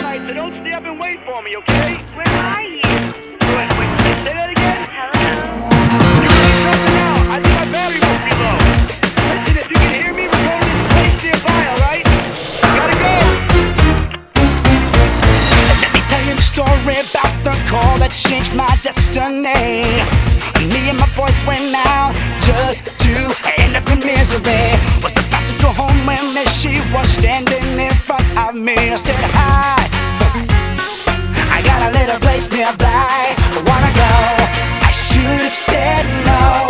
so don't stay up and wait for me, okay? Where are you? Wait, wait, say that again? Hello? You're really out. I think my low. Listen, if you can hear me, we're going place nearby, alright? Gotta go! You the story about the call that changed my destiny. Me and my boys went out just to end up in misery. Was place nearby. I Wanna go? I should have said no.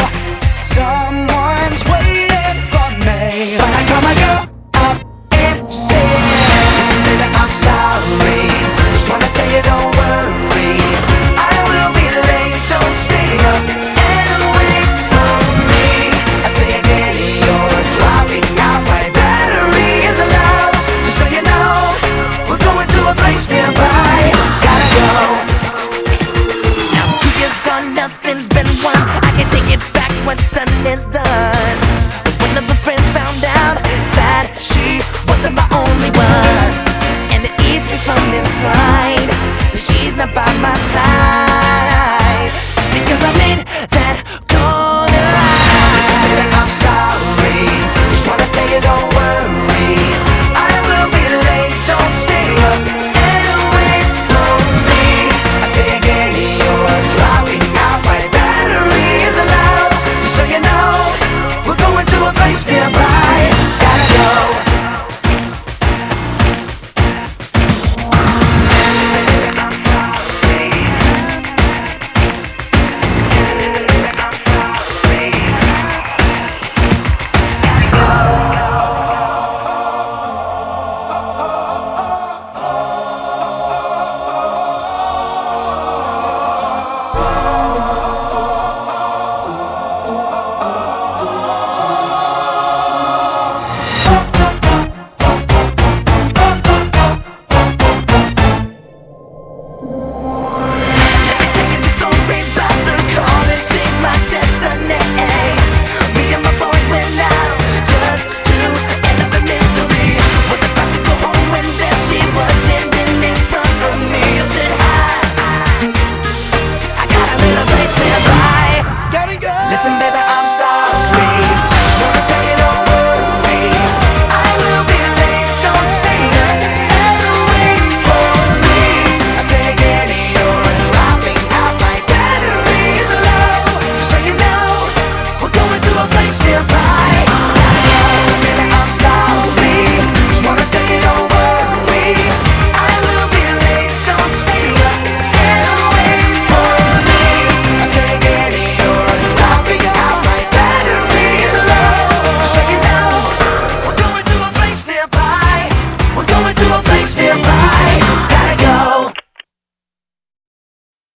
Nothing's been won. I can take it back. What's done is done.